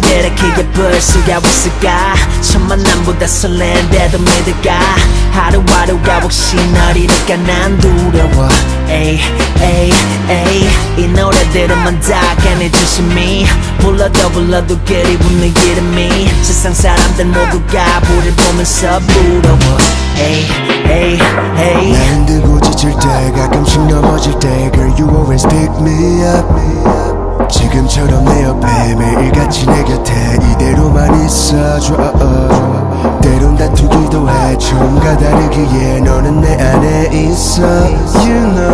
게 이렇게 예쁠 수가 있을까? 첫 만남보다 설렌데도 믿을까? 하루하루가 혹시 널 잃을까 난 두려워. 에이 에이 에이. 이 노래들은만 다 깨내주심이 불러도 불러도 그리 웃는 이름이. 세상 사람들 모두가 불을 보면서 부러워. 에이 에이 에이. 나 힘들고 지칠 때 가끔씩 넘어질 때 Girl you always pick me up 지금처럼 내 옆에 매일같이 내 곁에 이대로만 있어줘 때론 다투기도 해좀 다르기에 너는 내 안에 있어. You know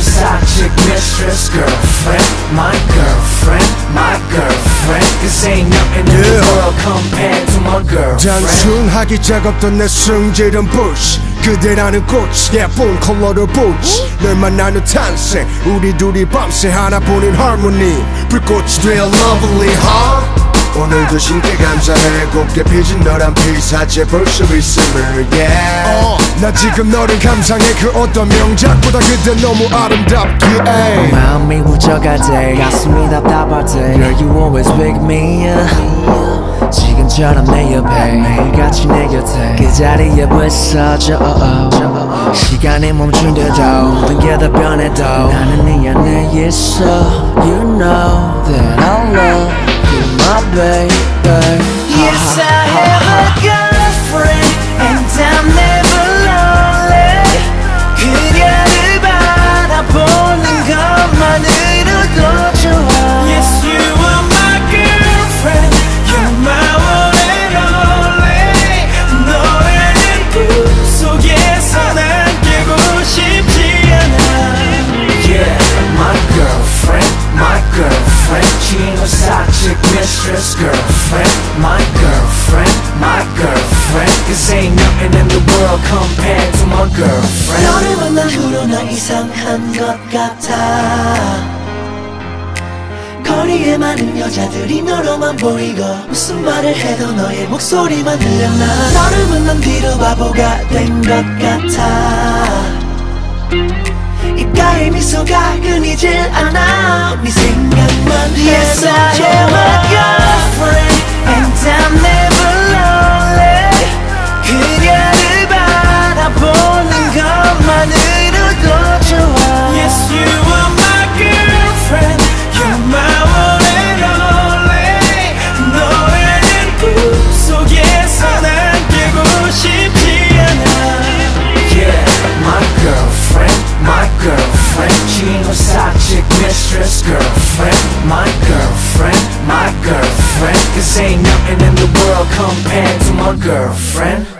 girlfriend. 친구 사측 mistress girlfriend, my girlfriend, my girlfriend. Cause ain't nothing in the world compared to my girlfriend. 단순하기 작업던 내 승질은 부시 그대라는 꽃 예쁜 컬러를 보지 널 만나는 탄생 우리 둘이 밤새 하나뿐인 harmony 불꽃이 되어 lovely huh? 오늘도 신께 감사해 곱게 피진 너란 필사체 볼수 있음을 yeah 나 지금 너를 감상해 그 어떤 명작보다 그대 너무 아름답기에 마음이 무져갈 때 가슴이 답답할 때 Girl you always pick me 지금처럼 내 옆에 매일같이 내 곁에 그 자리에 있어줘 시간이 멈춘데도 모든 게 다 변해도 나는 네 안에 있어 You know that I love you my baby. Yes 한 것 같아. 거리에 많은 여자들이 너로만 보이고 무슨 말을 해도 너의 목소리만 들려나. 너를 만난 뒤로 바보가 된 것 같아. 입가에 미소가 끊이질 않아. 네 생각만 a girlfriend ain't nothing in the world compared to my girlfriend